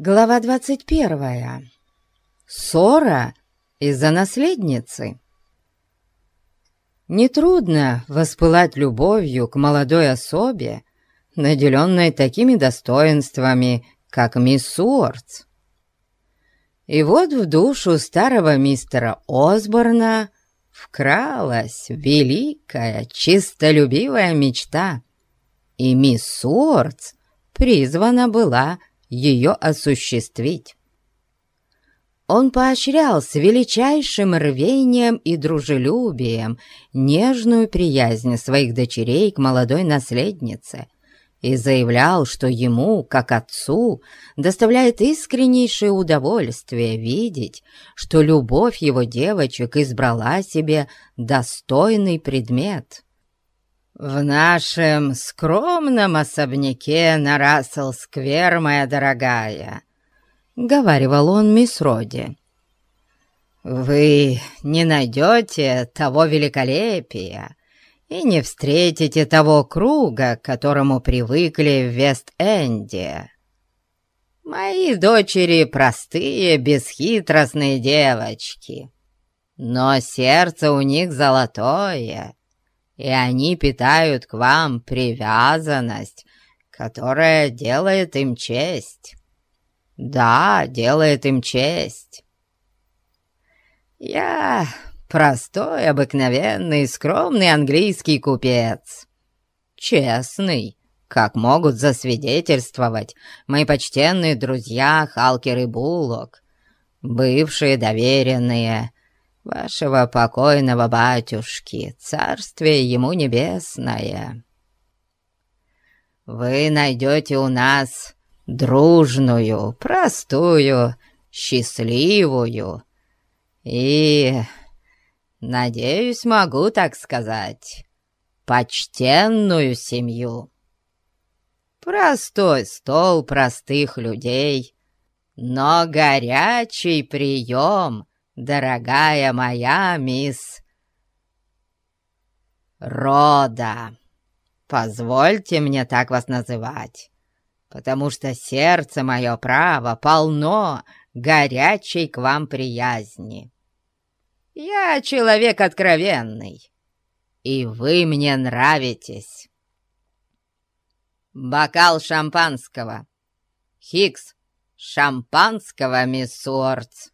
Глава двадцать первая. Ссора из-за наследницы. Нетрудно воспылать любовью к молодой особе, наделенной такими достоинствами, как мисс Уортс. И вот в душу старого мистера Осборна вкралась великая, чистолюбивая мечта, и мисс Уортс призвана была ее осуществить. Он поощрял с величайшим рвением и дружелюбием нежную приязнь своих дочерей к молодой наследнице и заявлял, что ему, как отцу, доставляет искреннейшее удовольствие видеть, что любовь его девочек избрала себе достойный предмет. «В нашем скромном особняке на Рассел-сквер, моя дорогая», — говаривал он мисс Роди, — «вы не найдете того великолепия и не встретите того круга, к которому привыкли в Вест-Энде. Мои дочери простые, бесхитростные девочки, но сердце у них золотое» и они питают к вам привязанность, которая делает им честь. Да, делает им честь. Я простой, обыкновенный, скромный английский купец. Честный, как могут засвидетельствовать мои почтенные друзья Халкер и Буллок, бывшие доверенные, вашего покойного батюшки, царствие ему небесное. Вы найдете у нас дружную, простую, счастливую и, надеюсь, могу так сказать, почтенную семью. Простой стол простых людей, но горячий прием дорогая моя мисс Рода. Позвольте мне так вас называть, потому что сердце мое право полно горячей к вам приязни. Я человек откровенный, и вы мне нравитесь. Бокал шампанского. Хикс, шампанского, мисс Уортс.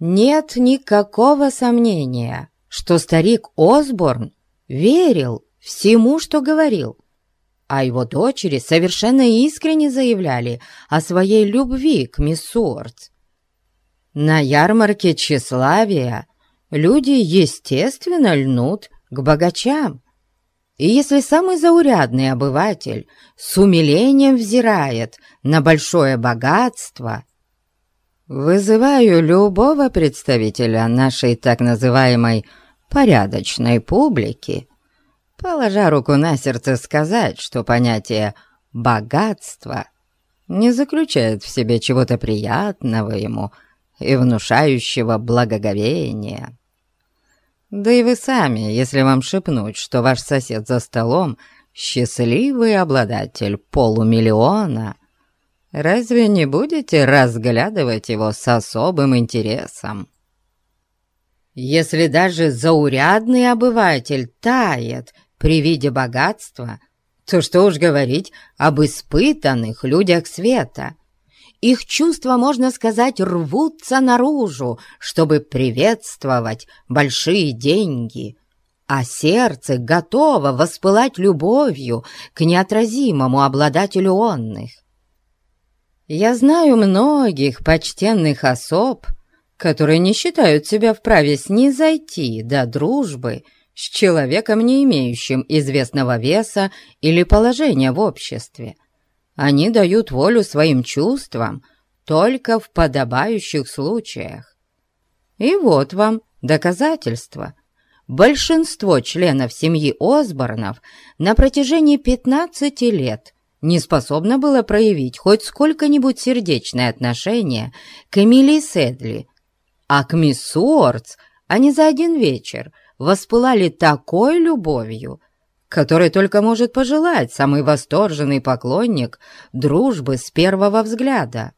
Нет никакого сомнения, что старик Осборн верил всему, что говорил, а его дочери совершенно искренне заявляли о своей любви к мисс Уортс. На ярмарке тщеславия люди, естественно, льнут к богачам. И если самый заурядный обыватель с умилением взирает на большое богатство – Вызываю любого представителя нашей так называемой «порядочной публики», положа руку на сердце сказать, что понятие «богатство» не заключает в себе чего-то приятного ему и внушающего благоговения. Да и вы сами, если вам шепнуть, что ваш сосед за столом — счастливый обладатель полумиллиона, разве не будете разглядывать его с особым интересом? Если даже заурядный обыватель тает при виде богатства, то что уж говорить об испытанных людях света. Их чувства, можно сказать, рвутся наружу, чтобы приветствовать большие деньги, а сердце готово воспылать любовью к неотразимому обладателю онных. Я знаю многих почтенных особ, которые не считают себя вправе снизойти до дружбы с человеком, не имеющим известного веса или положения в обществе. Они дают волю своим чувствам только в подобающих случаях. И вот вам доказательство. Большинство членов семьи Осборнов на протяжении 15 лет – не способна была проявить хоть сколько-нибудь сердечное отношение к Эмилии Седли, а к мисс Уортс они за один вечер воспылали такой любовью, который только может пожелать самый восторженный поклонник дружбы с первого взгляда.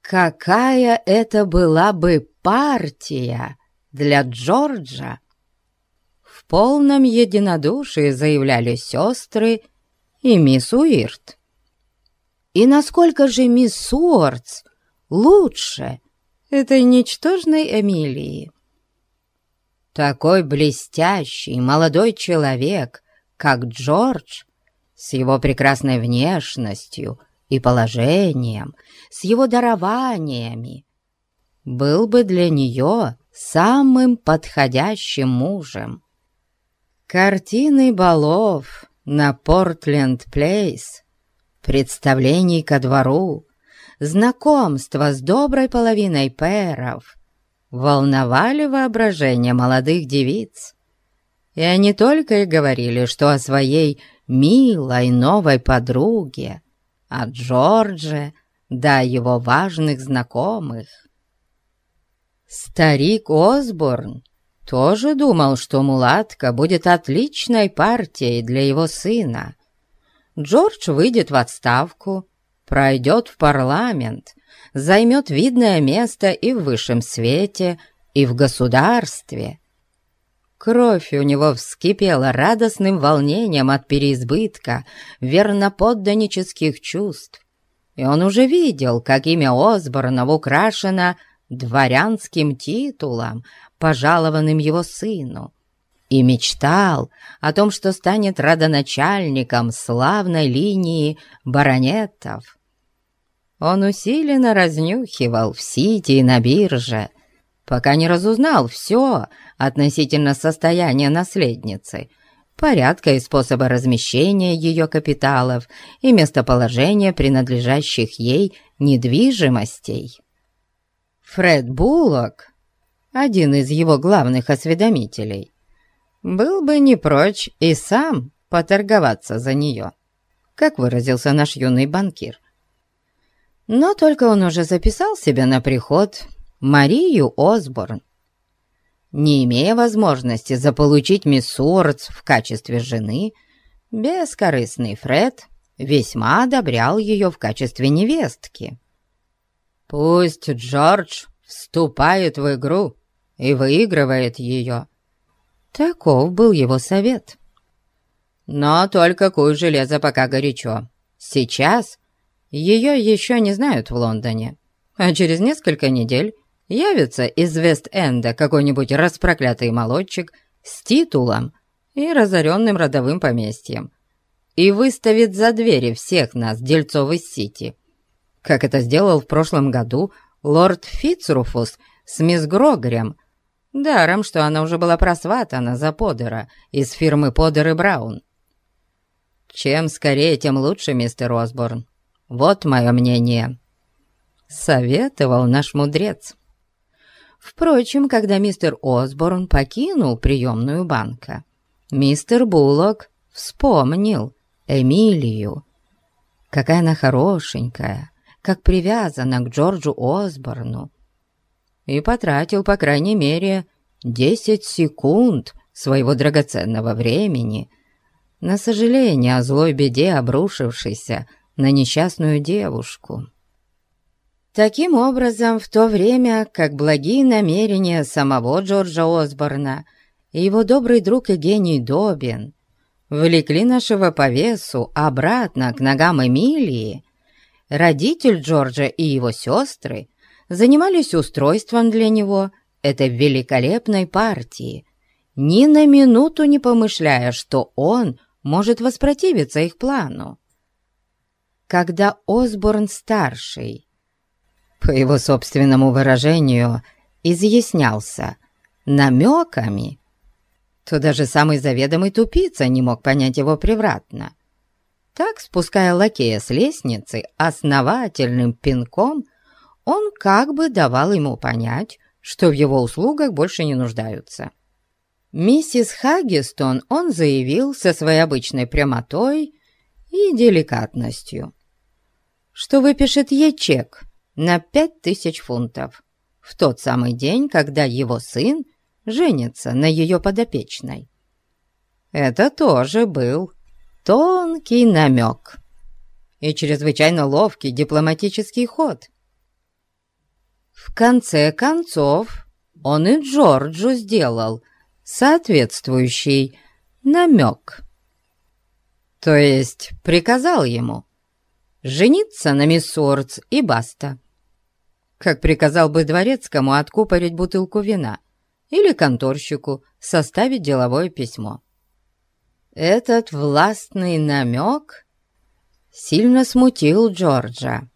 Какая это была бы партия для Джорджа! В полном единодушии заявляли сестры и мисс Уирт. И насколько же мисс Уортс лучше этой ничтожной Эмилии? Такой блестящий молодой человек, как Джордж, с его прекрасной внешностью и положением, с его дарованиями, был бы для нее самым подходящим мужем. Картины балов на Портленд-Плейс, представлений ко двору, знакомства с доброй половиной пэров волновали воображение молодых девиц. И они только и говорили, что о своей милой новой подруге, о Джордже, да его важных знакомых. Старик Осборн тоже думал, что мулатка будет отличной партией для его сына. Джордж выйдет в отставку, пройдет в парламент, займет видное место и в высшем свете, и в государстве. Кровь у него вскипела радостным волнением от переизбытка верноподданнических чувств, и он уже видел, как имя Осборна украшено дворянским титулом, пожалованным его сыну, и мечтал о том, что станет родоначальником славной линии баронетов. Он усиленно разнюхивал в Сити и на бирже, пока не разузнал все относительно состояния наследницы, порядка и способа размещения ее капиталов и местоположения принадлежащих ей недвижимостей. Фред Буллок, один из его главных осведомителей, был бы не прочь и сам поторговаться за нее, как выразился наш юный банкир. Но только он уже записал себя на приход Марию Осборн. Не имея возможности заполучить мисс Уортс в качестве жены, бескорыстный Фред весьма одобрял ее в качестве невестки. Пусть Джордж вступает в игру и выигрывает ее. Таков был его совет. Но только куй железо пока горячо. Сейчас ее еще не знают в Лондоне, а через несколько недель явится из Вест-Энда какой-нибудь распроклятый молодчик с титулом и разоренным родовым поместьем и выставит за двери всех нас, дельцов из Сити как это сделал в прошлом году лорд Фицруфус с мисс Грогорем, даром, что она уже была просватана за Подера из фирмы Подер и Браун. Чем скорее, тем лучше, мистер Осборн. Вот мое мнение. Советовал наш мудрец. Впрочем, когда мистер Осборн покинул приемную банка, мистер Буллок вспомнил Эмилию. Какая она хорошенькая, как привязана к Джорджу Осборну, и потратил, по крайней мере, десять секунд своего драгоценного времени на сожаление о злой беде, обрушившейся на несчастную девушку. Таким образом, в то время как благие намерения самого Джорджа Осборна и его добрый друг и гений Добин влекли нашего повесу обратно к ногам Эмилии, родитель Джорджа и его сестры занимались устройством для него этой великолепной партии, ни на минуту не помышляя, что он может воспротивиться их плану. Когда Осборн-старший, по его собственному выражению, изъяснялся намеками, то даже самый заведомый тупица не мог понять его превратно. Так, спуская лакея с лестницы основательным пинком, он как бы давал ему понять, что в его услугах больше не нуждаются. Миссис Хаггистон он заявил со своей обычной прямотой и деликатностью, что выпишет ей чек на пять тысяч фунтов в тот самый день, когда его сын женится на ее подопечной. это тоже был тонкий намек и чрезвычайно ловкий дипломатический ход. В конце концов, он и Джорджу сделал соответствующий намек. То есть приказал ему жениться на мисс Уордс и баста. Как приказал бы дворецкому откупорить бутылку вина или конторщику составить деловое письмо. Этот властный намек сильно смутил Джорджа.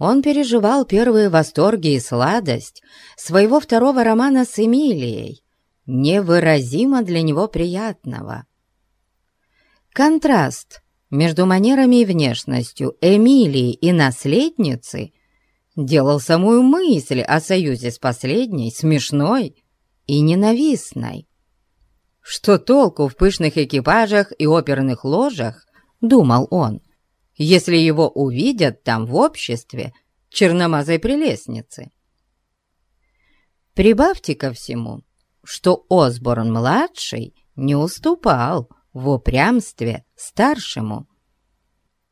Он переживал первые восторги и сладость своего второго романа с Эмилией, невыразимо для него приятного. Контраст между манерами и внешностью Эмилии и наследницы делал самую мысль о союзе с последней смешной и ненавистной. Что толку в пышных экипажах и оперных ложах, думал он, если его увидят там в обществе черномазой прелестницы. Прибавьте ко всему, что Осборн-младший не уступал в упрямстве старшему.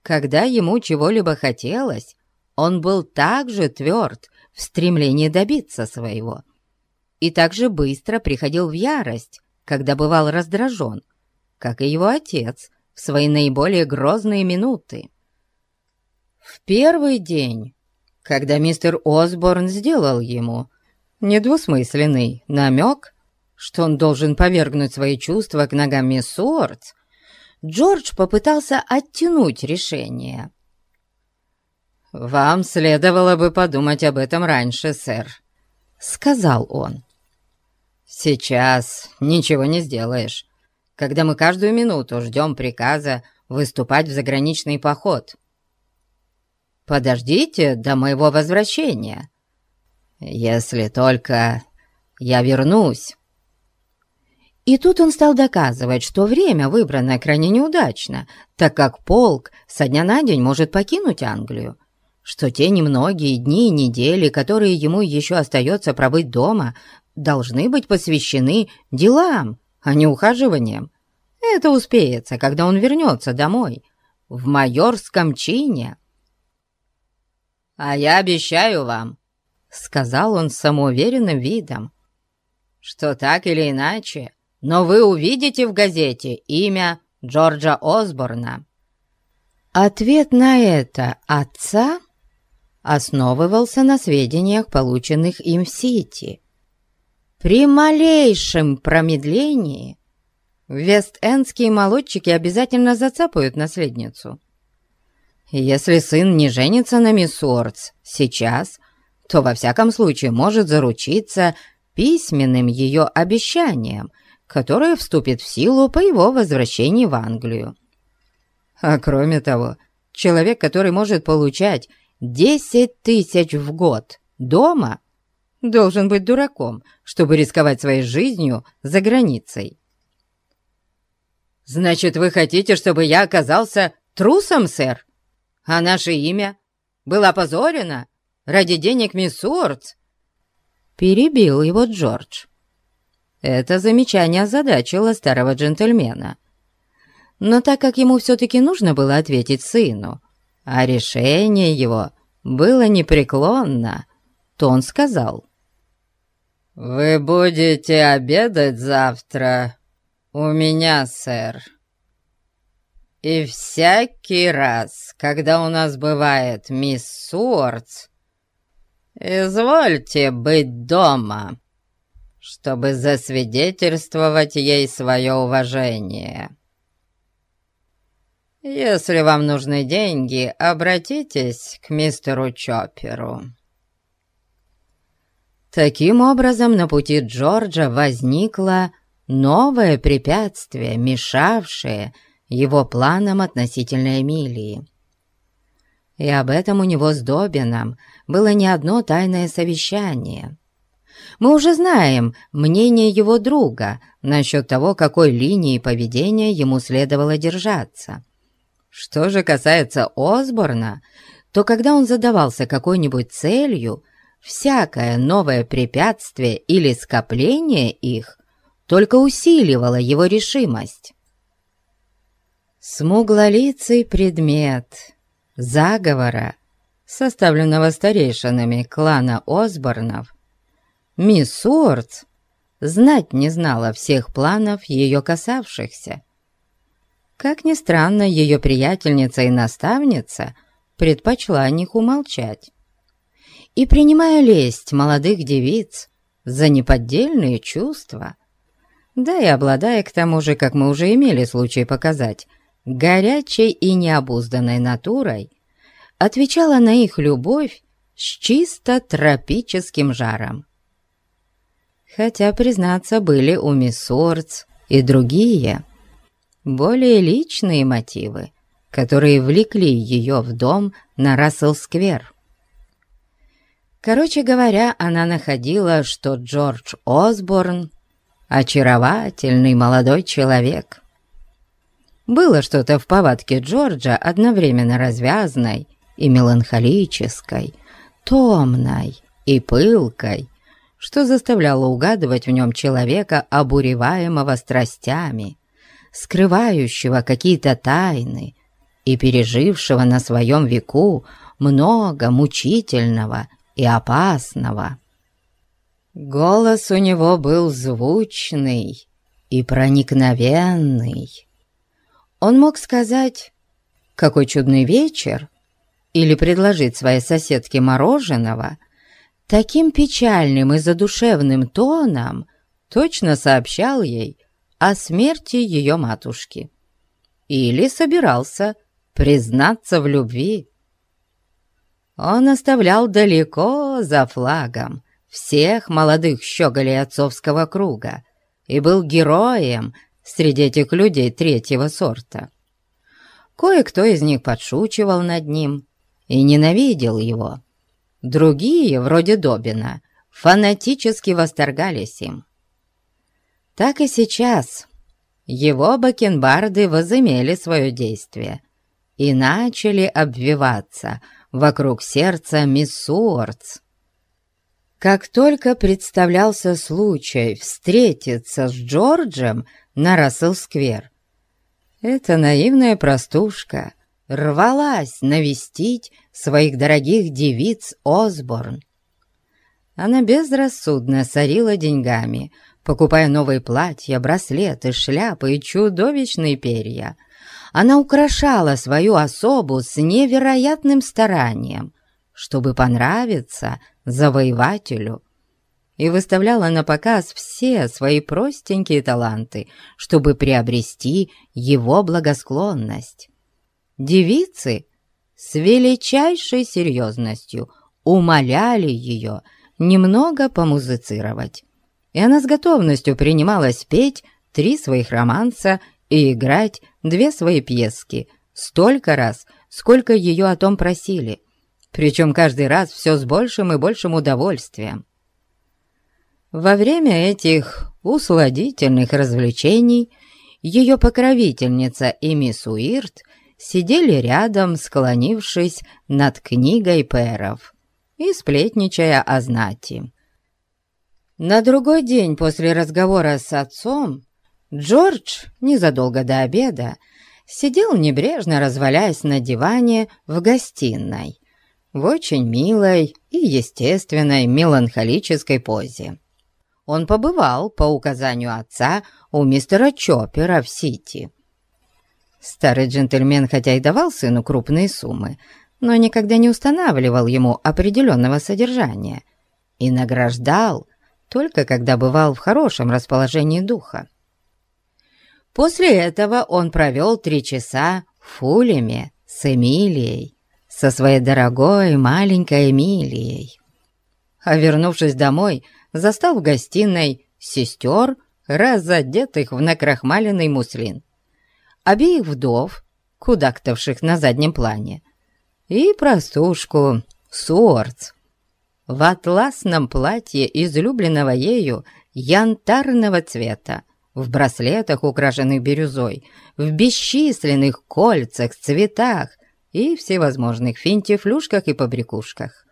Когда ему чего-либо хотелось, он был так же тверд в стремлении добиться своего и так же быстро приходил в ярость, когда бывал раздражен, как и его отец в свои наиболее грозные минуты. В первый день, когда мистер Осборн сделал ему недвусмысленный намек, что он должен повергнуть свои чувства к ногам мисс Уортс, Джордж попытался оттянуть решение. «Вам следовало бы подумать об этом раньше, сэр», — сказал он. «Сейчас ничего не сделаешь, когда мы каждую минуту ждем приказа выступать в заграничный поход. Подождите до моего возвращения, если только я вернусь». И тут он стал доказывать, что время выбрано крайне неудачно, так как полк со дня на день может покинуть Англию, что те немногие дни и недели, которые ему еще остается пробыть дома, должны быть посвящены делам, а не ухаживаниям. Это успеется, когда он вернется домой, в майорском чине. «А я обещаю вам», — сказал он самоуверенным видом, «что так или иначе, но вы увидите в газете имя Джорджа Осборна». Ответ на это отца основывался на сведениях, полученных им в Сити. При малейшем промедлении вест-эндские молодчики обязательно зацапают наследницу. Если сын не женится на мисс Уортс сейчас, то во всяком случае может заручиться письменным ее обещанием, которое вступит в силу по его возвращении в Англию. А кроме того, человек, который может получать десять тысяч в год дома – должен быть дураком, чтобы рисковать своей жизнью за границей. «Значит, вы хотите, чтобы я оказался трусом, сэр? А наше имя было опозорено ради денег мисс Уортс?» Перебил его Джордж. Это замечание озадачило старого джентльмена. Но так как ему все-таки нужно было ответить сыну, а решение его было непреклонно, то он сказал. «Вы будете обедать завтра у меня, сэр. И всякий раз, когда у нас бывает мисс Суортс, извольте быть дома, чтобы засвидетельствовать ей свое уважение». Если вам нужны деньги, обратитесь к мистеру Чопперу. Таким образом, на пути Джорджа возникло новое препятствие, мешавшее его планам относительно Эмилии. И об этом у него с Добином было не одно тайное совещание. Мы уже знаем мнение его друга насчет того, какой линии поведения ему следовало держаться. Что же касается Осборна, то когда он задавался какой-нибудь целью – всякое новое препятствие или скопление их только усиливало его решимость. Смуглолицый предмет заговора, составленного старейшинами клана Осборнов, мисс Уортс знать не знала всех планов ее касавшихся. Как ни странно, ее приятельница и наставница предпочла о них умолчать. И, принимая лесть молодых девиц за неподдельные чувства, да и обладая к тому же, как мы уже имели случай показать, горячей и необузданной натурой, отвечала на их любовь с чисто тропическим жаром. Хотя, признаться, были у мисс Уортс и другие, более личные мотивы, которые влекли ее в дом на Рассел-сквер. Короче говоря, она находила, что Джордж Осборн — очаровательный молодой человек. Было что-то в повадке Джорджа одновременно развязной и меланхолической, томной и пылкой, что заставляло угадывать в нем человека, обуреваемого страстями, скрывающего какие-то тайны и пережившего на своем веку много мучительного и опасного. Голос у него был звучный и проникновенный. Он мог сказать «Какой чудный вечер!» или предложить своей соседке мороженого таким печальным и задушевным тоном точно сообщал ей о смерти ее матушки или собирался признаться в любви. Он оставлял далеко за флагом всех молодых щеголей отцовского круга и был героем среди этих людей третьего сорта. Кое-кто из них подшучивал над ним и ненавидел его. Другие, вроде Добина, фанатически восторгались им. Так и сейчас его бакенбарды возымели свое действие и начали обвиваться вокруг сердца мисс Уортс. Как только представлялся случай встретиться с Джорджем на Рассел-сквер, эта наивная простушка рвалась навестить своих дорогих девиц Осборн. Она безрассудно сорила деньгами — покупая новые платья, браслеты, шляпы и чудовищные перья. Она украшала свою особу с невероятным старанием, чтобы понравиться завоевателю, и выставляла на показ все свои простенькие таланты, чтобы приобрести его благосклонность. Девицы с величайшей серьезностью умоляли ее немного помузицировать и она с готовностью принималась петь три своих романса и играть две свои пьески столько раз, сколько ее о том просили, причем каждый раз все с большим и большим удовольствием. Во время этих усладительных развлечений ее покровительница и мисс Уирт сидели рядом, склонившись над книгой перов и сплетничая о знати. На другой день после разговора с отцом Джордж, незадолго до обеда, сидел небрежно развалясь на диване в гостиной, в очень милой и естественной меланхолической позе. Он побывал, по указанию отца, у мистера Чоппера в Сити. Старый джентльмен хотя и давал сыну крупные суммы, но никогда не устанавливал ему определенного содержания и награждал только когда бывал в хорошем расположении духа. После этого он провел три часа в Фулеме с Эмилией, со своей дорогой маленькой Эмилией. А вернувшись домой, застал в гостиной сестер, разодетых в накрахмаленный муслин, обеих вдов, кудактавших на заднем плане, и простушку Суорц, в атласном платье излюбленного ею янтарного цвета, в браслетах, украшенных бирюзой, в бесчисленных кольцах, цветах и всевозможных финтифлюшках и побрякушках.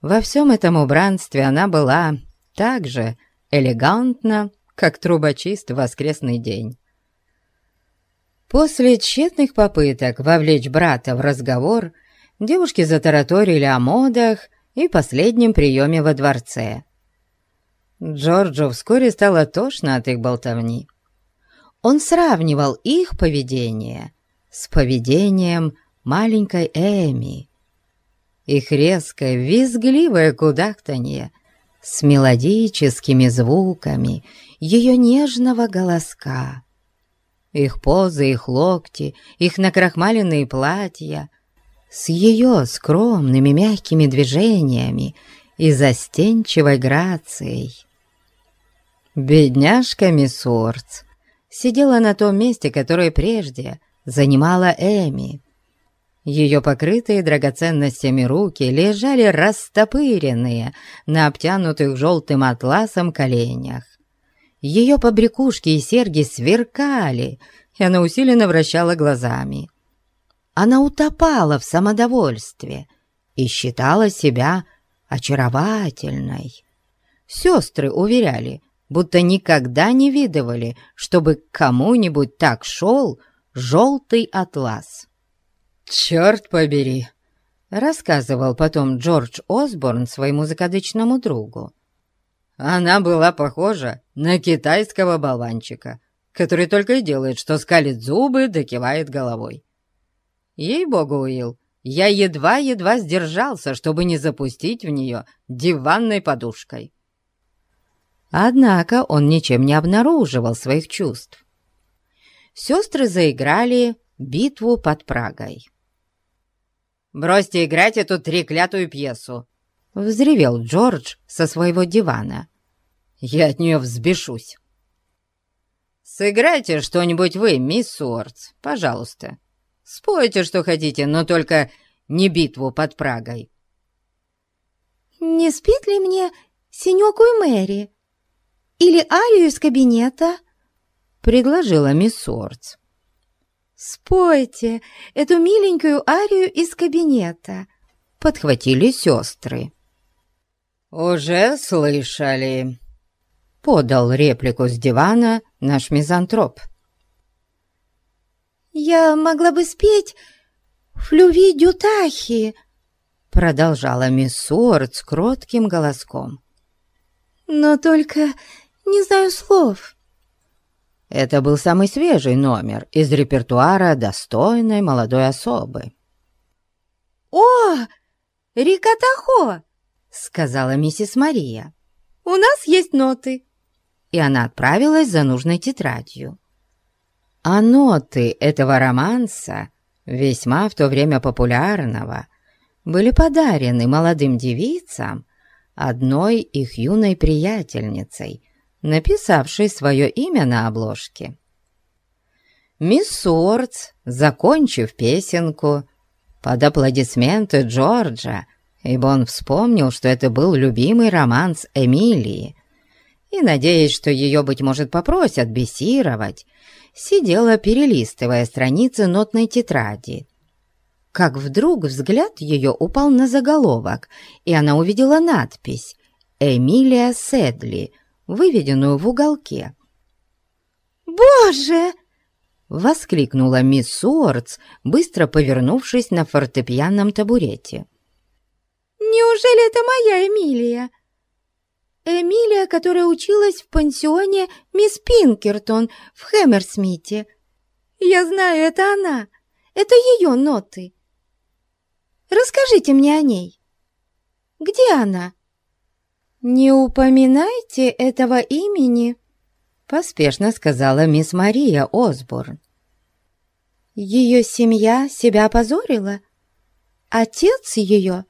Во всем этом убранстве она была так же элегантна, как трубочист в воскресный день. После тщетных попыток вовлечь брата в разговор, девушки затараторили о модах и последнем приеме во дворце. Джорджу вскоре стало тошно от их болтовни. Он сравнивал их поведение с поведением маленькой Эми. Их резкое, визгливое кудахтанье с мелодическими звуками ее нежного голоска. Их позы, их локти, их накрахмаленные платья с ее скромными мягкими движениями и застенчивой грацией. Бедняжка мисс Уортс сидела на том месте, которое прежде занимала Эми. Ее покрытые драгоценностями руки лежали растопыренные на обтянутых желтым атласом коленях. Ее побрякушки и серьги сверкали, и она усиленно вращала глазами. Она утопала в самодовольстве и считала себя очаровательной. Сестры уверяли, будто никогда не видывали, чтобы кому-нибудь так шел желтый атлас. «Черт побери!» — рассказывал потом Джордж Осборн своему закадычному другу. Она была похожа на китайского болванчика, который только и делает, что скалит зубы да кивает головой. Ей-богу, Уилл, я едва-едва сдержался, чтобы не запустить в нее диванной подушкой. Однако он ничем не обнаруживал своих чувств. Сестры заиграли битву под Прагой. «Бросьте играть эту треклятую пьесу!» — взревел Джордж со своего дивана. Я от нее взбешусь. Сыграйте что-нибудь вы, мисс Уортс, пожалуйста. Спойте, что хотите, но только не битву под Прагой. «Не спит ли мне синёку и Мэри? Или Арию из кабинета?» — предложила мисс Уортс. «Спойте эту миленькую Арию из кабинета», — подхватили сестры. «Уже слышали», — подал реплику с дивана наш мизантроп. «Я могла бы спеть «Флюви дютахи», — продолжала мисс Уорд с кротким голоском. «Но только не знаю слов». Это был самый свежий номер из репертуара достойной молодой особы. «О, Рикатахо!» — сказала миссис Мария. «У нас есть ноты и она отправилась за нужной тетрадью. А ноты этого романса, весьма в то время популярного, были подарены молодым девицам одной их юной приятельницей, написавшей свое имя на обложке. Мисс Суортс, закончив песенку, под аплодисменты Джорджа, ибо он вспомнил, что это был любимый романс Эмилии, и, надеясь, что ее, быть может, попросят бесировать, сидела, перелистывая страницы нотной тетради. Как вдруг взгляд ее упал на заголовок, и она увидела надпись «Эмилия Седли», выведенную в уголке. «Боже!» — воскликнула мисс Уортс, быстро повернувшись на фортепианном табурете. «Неужели это моя Эмилия?» Эмилия, которая училась в пансионе мисс Пинкертон в Хэмерсмите. Я знаю, это она. Это ее ноты. Расскажите мне о ней. Где она? Не упоминайте этого имени, поспешно сказала мисс Мария Осборн. Ее семья себя опозорила. Отец ее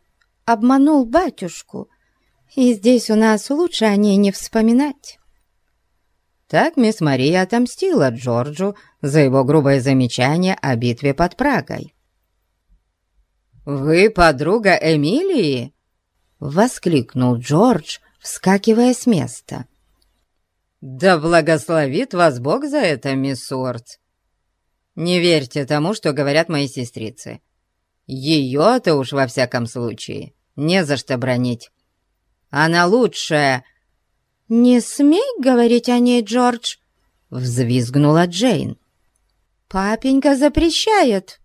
обманул батюшку — и здесь у нас лучше о ней не вспоминать». Так мисс Мария отомстила Джорджу за его грубое замечание о битве под Прагой. «Вы подруга Эмилии?» — воскликнул Джордж, вскакивая с места. «Да благословит вас Бог за это, мисс Уортс! Не верьте тому, что говорят мои сестрицы. Ее-то уж во всяком случае не за что бронить. Она лучшая!» «Не смей говорить о ней, Джордж!» — взвизгнула Джейн. папенька запрещает».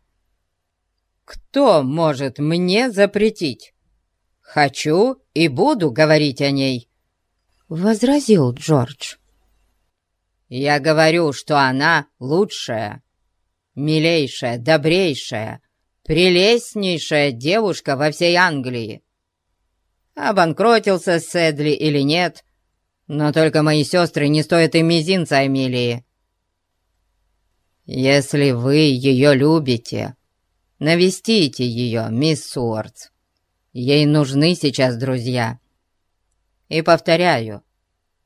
«Кто может мне запретить? Хочу и буду говорить о ней», — возразил Джордж. «Я говорю, что она лучшая, милейшая, добрейшая, прелестнейшая девушка во всей Англии. Обанкротился Седли или нет, но только мои сестры не стоят и мизинца Эмилии. Если вы ее любите, навестите ее, мисс Суортс. Ей нужны сейчас друзья. И повторяю,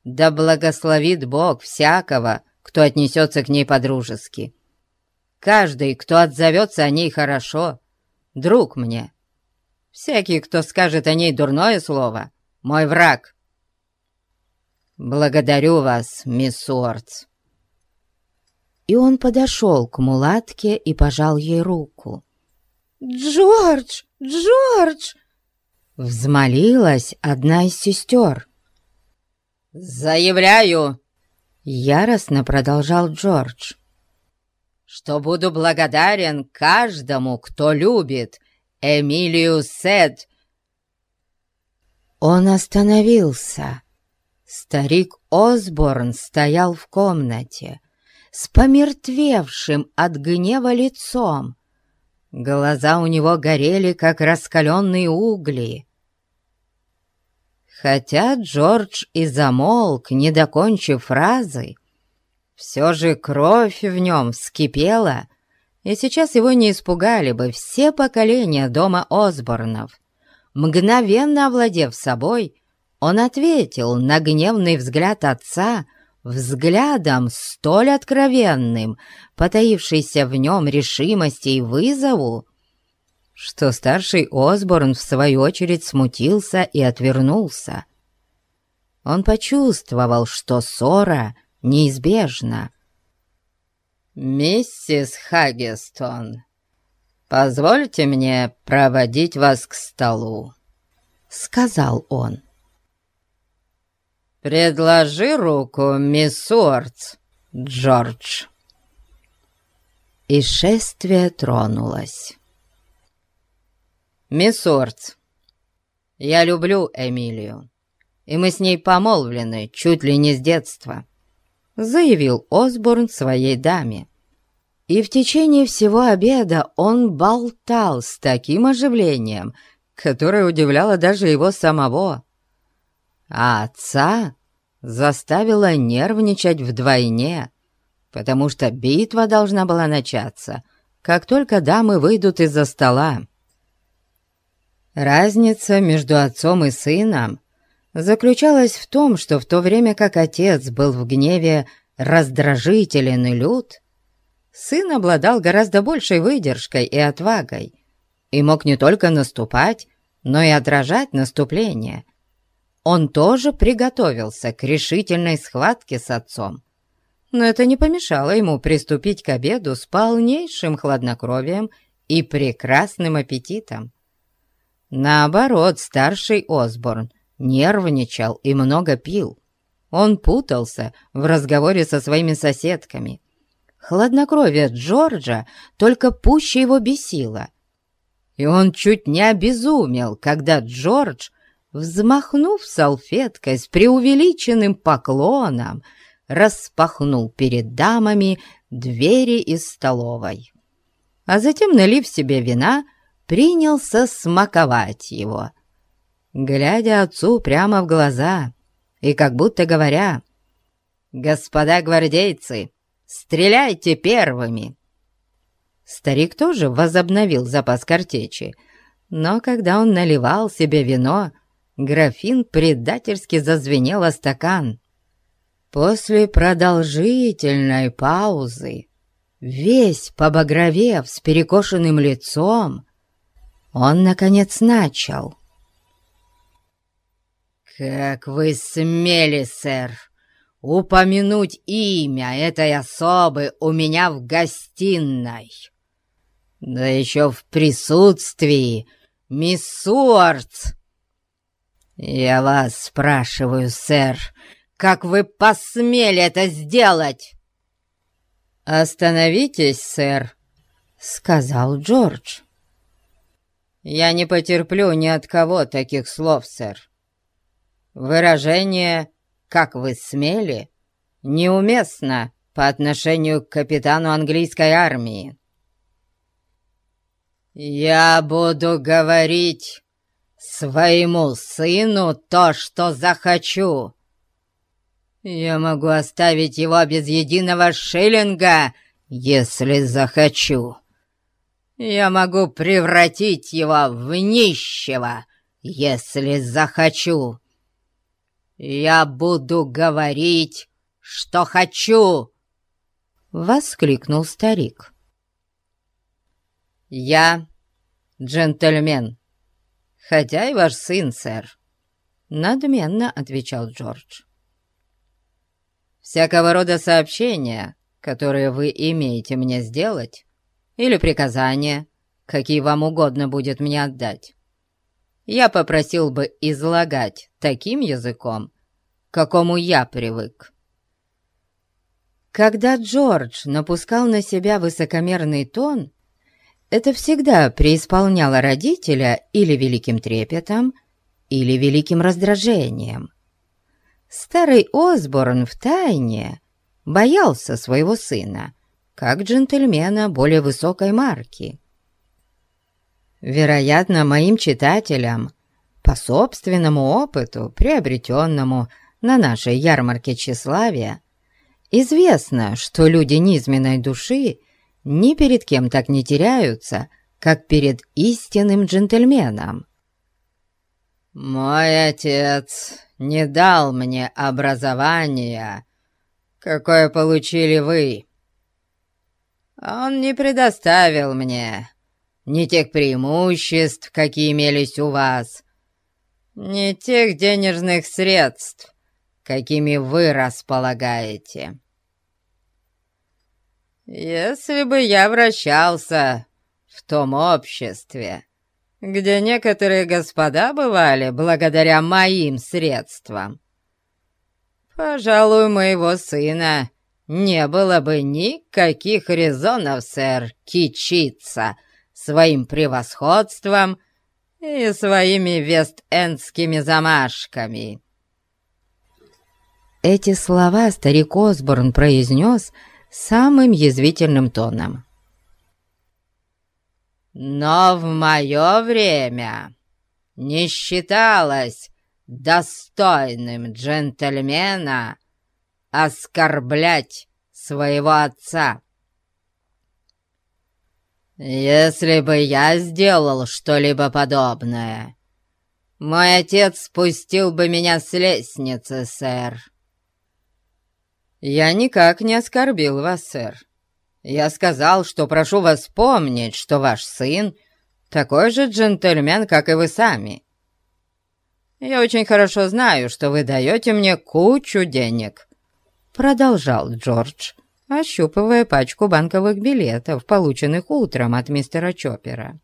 да благословит Бог всякого, кто отнесется к ней по-дружески. Каждый, кто отзовется о ней хорошо, друг мне. Всякий, кто скажет о ней дурное слово, мой враг. Благодарю вас, мисс Уортс. И он подошел к мулатке и пожал ей руку. «Джордж! Джордж!» Взмолилась одна из сестер. «Заявляю!» Яростно продолжал Джордж что буду благодарен каждому, кто любит Эмилию Сед». Он остановился. Старик Осборн стоял в комнате с помертвевшим от гнева лицом. Глаза у него горели, как раскаленные угли. Хотя Джордж и замолк, не докончив фразы, все же кровь в нем вскипела, и сейчас его не испугали бы все поколения дома Осборнов. Мгновенно овладев собой, он ответил на гневный взгляд отца взглядом столь откровенным, потаившийся в нем решимости и вызову, что старший Осборн в свою очередь смутился и отвернулся. Он почувствовал, что ссора — неизбежно. «Миссис Хагестон, позвольте мне проводить вас к столу», — сказал он. «Предложи руку, мисс Уортс, Джордж». И шествие тронулось. «Мисс Уортс, я люблю Эмилию, и мы с ней помолвлены чуть ли не с детства заявил Осборн своей даме. И в течение всего обеда он болтал с таким оживлением, которое удивляло даже его самого. А отца заставило нервничать вдвойне, потому что битва должна была начаться, как только дамы выйдут из-за стола. Разница между отцом и сыном заключалась в том, что в то время как отец был в гневе раздражителен и лют, сын обладал гораздо большей выдержкой и отвагой и мог не только наступать, но и отражать наступление. Он тоже приготовился к решительной схватке с отцом, но это не помешало ему приступить к обеду с полнейшим хладнокровием и прекрасным аппетитом. Наоборот, старший Осборн нервничал и много пил. Он путался в разговоре со своими соседками. Хладнокровие Джорджа только пуще его бесило. И он чуть не обезумел, когда Джордж, взмахнув салфеткой с преувеличенным поклоном, распахнул перед дамами двери из столовой. А затем, налив себе вина, принялся смаковать его — глядя отцу прямо в глаза и как будто говоря «Господа гвардейцы, стреляйте первыми!» Старик тоже возобновил запас картечи, но когда он наливал себе вино, графин предательски зазвенел о стакан. После продолжительной паузы, весь побагровев с перекошенным лицом, он, наконец, начал — «Как вы смели, сэр, упомянуть имя этой особы у меня в гостиной! Да еще в присутствии мисс Суартс! Я вас спрашиваю, сэр, как вы посмели это сделать?» «Остановитесь, сэр», — сказал Джордж. «Я не потерплю ни от кого таких слов, сэр. Выражение «как вы смели» неуместно по отношению к капитану английской армии. «Я буду говорить своему сыну то, что захочу. Я могу оставить его без единого шиллинга, если захочу. Я могу превратить его в нищего, если захочу. Я буду говорить, что хочу!» — воскликнул старик. «Я джентльмен, хотя и ваш сын, сэр», — надменно отвечал Джордж. «Всякого рода сообщения, которые вы имеете мне сделать, или приказания, какие вам угодно будет мне отдать, я попросил бы излагать таким языком, к какому я привык». Когда Джордж напускал на себя высокомерный тон, это всегда преисполняло родителя или великим трепетом, или великим раздражением. Старый Осборн втайне боялся своего сына, как джентльмена более высокой марки. Вероятно, моим читателям, по собственному опыту, приобретенному на нашей ярмарке тщеславия, известно, что люди низменной души — ни перед кем так не теряются, как перед истинным джентльменом. «Мой отец не дал мне образования, какое получили вы. Он не предоставил мне ни тех преимуществ, какие имелись у вас, ни тех денежных средств, какими вы располагаете. Если бы я вращался в том обществе, где некоторые господа бывали благодаря моим средствам, пожалуй, моего сына не было бы никаких резонов, сэр, кичиться своим превосходством и своими вест-эндскими замашками». Эти слова старик Осборн произнес — самым язвительным тоном. «Но в мое время не считалось достойным джентльмена оскорблять своего отца. Если бы я сделал что-либо подобное, мой отец спустил бы меня с лестницы, сэр. «Я никак не оскорбил вас, сэр. Я сказал, что прошу вас помнить, что ваш сын такой же джентльмен, как и вы сами. Я очень хорошо знаю, что вы даете мне кучу денег», — продолжал Джордж, ощупывая пачку банковых билетов, полученных утром от мистера Чоппера.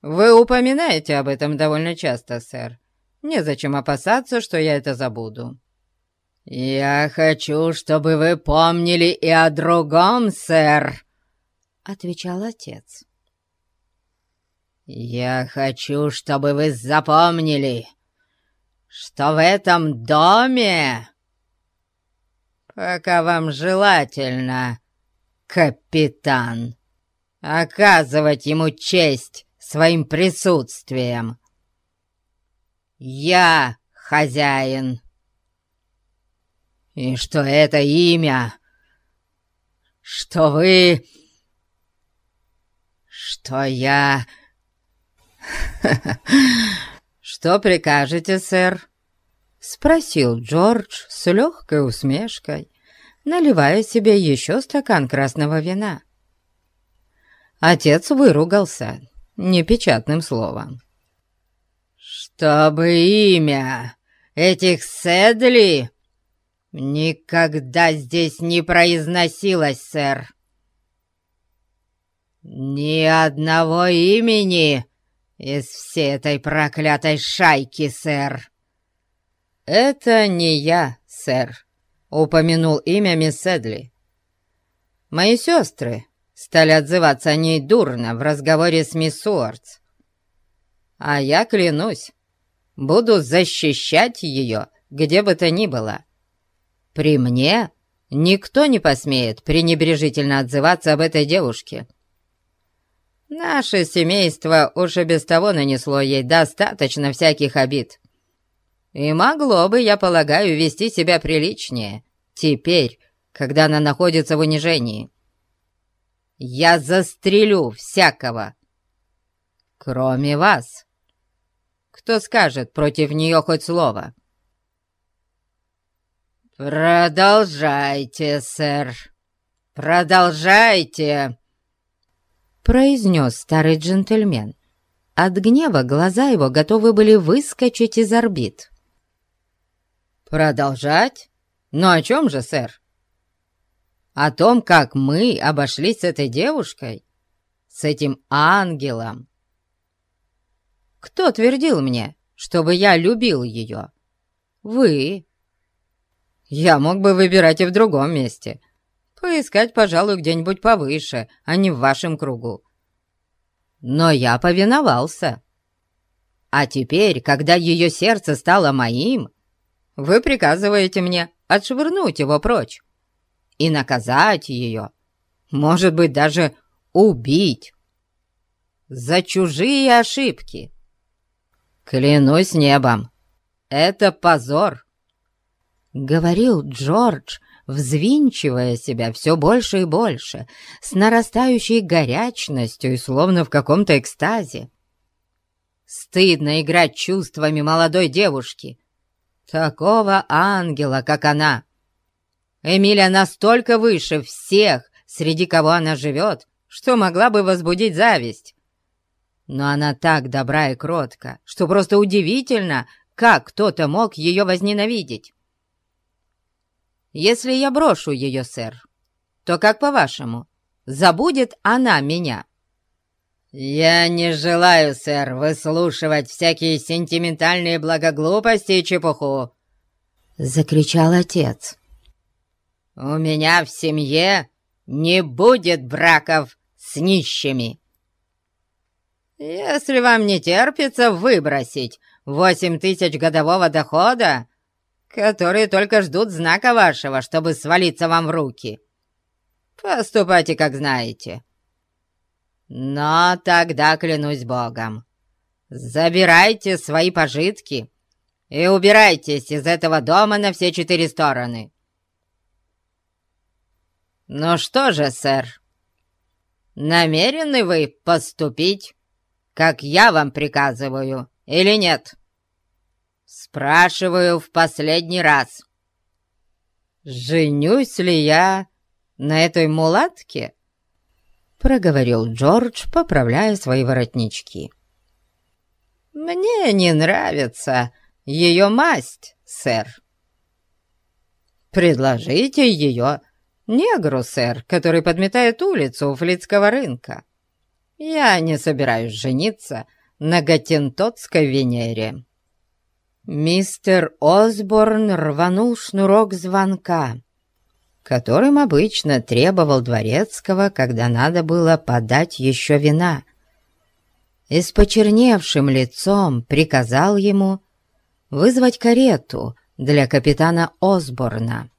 «Вы упоминаете об этом довольно часто, сэр. Незачем опасаться, что я это забуду. «Я хочу, чтобы вы помнили и о другом, сэр», — отвечал отец. «Я хочу, чтобы вы запомнили, что в этом доме, пока вам желательно, капитан, оказывать ему честь своим присутствием, я хозяин» и что это имя, что вы, что я... «Что прикажете, сэр?» — спросил Джордж с легкой усмешкой, наливая себе еще стакан красного вина. Отец выругался непечатным словом. «Чтобы имя этих Седли «Никогда здесь не произносилось, сэр!» «Ни одного имени из всей этой проклятой шайки, сэр!» «Это не я, сэр», — упомянул имя мисс Эдли. Мои сестры стали отзываться о ней дурно в разговоре с мисс Уортс. А я клянусь, буду защищать ее, где бы то ни было. При мне никто не посмеет пренебрежительно отзываться об этой девушке. Наше семейство уж и без того нанесло ей достаточно всяких обид. И могло бы, я полагаю, вести себя приличнее теперь, когда она находится в унижении. Я застрелю всякого, кроме вас. Кто скажет против нее хоть слово?» «Продолжайте, сэр, продолжайте!» произнес старый джентльмен. От гнева глаза его готовы были выскочить из орбит. «Продолжать? Но о чем же, сэр? О том, как мы обошлись с этой девушкой, с этим ангелом. Кто твердил мне, чтобы я любил ее? Вы. Я мог бы выбирать и в другом месте. Поискать, пожалуй, где-нибудь повыше, а не в вашем кругу. Но я повиновался. А теперь, когда ее сердце стало моим, вы приказываете мне отшвырнуть его прочь и наказать ее, может быть, даже убить за чужие ошибки. Клянусь небом, это позор, — говорил Джордж, взвинчивая себя все больше и больше, с нарастающей горячностью и словно в каком-то экстазе. Стыдно играть чувствами молодой девушки, такого ангела, как она. Эмилия настолько выше всех, среди кого она живет, что могла бы возбудить зависть. Но она так добра и кротка, что просто удивительно, как кто-то мог ее возненавидеть. Если я брошу ее, сэр, то как по-вашему, забудет она меня?» «Я не желаю, сэр, выслушивать всякие сентиментальные благоглупости и чепуху!» — закричал отец. «У меня в семье не будет браков с нищими!» «Если вам не терпится выбросить восемь тысяч годового дохода, которые только ждут знака вашего, чтобы свалиться вам в руки, поступайте, как знаете». Но тогда клянусь Богом, забирайте свои пожитки и убирайтесь из этого дома на все четыре стороны. Ну что же, сэр, намерены вы поступить, как я вам приказываю, или нет? Спрашиваю в последний раз. Женюсь ли я на этой мулатке? Проговорил Джордж, поправляя свои воротнички. «Мне не нравится ее масть, сэр. Предложите ее негру, сэр, который подметает улицу у флицкого рынка. Я не собираюсь жениться на Гатентотской Венере». Мистер Осборн рванул шнурок звонка которым обычно требовал дворецкого, когда надо было подать еще вина. И с почерневшим лицом приказал ему вызвать карету для капитана Осборна.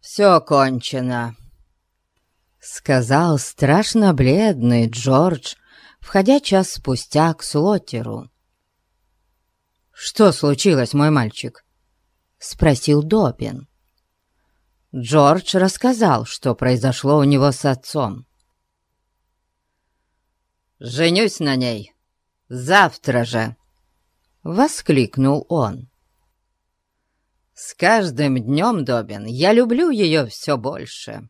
«Все кончено», — сказал страшно бледный Джордж, входя час спустя к Слотеру. «Что случилось, мой мальчик?» — спросил Добин. Джордж рассказал, что произошло у него с отцом. «Женюсь на ней завтра же!» — воскликнул он. «С каждым днем, Добин, я люблю ее все больше.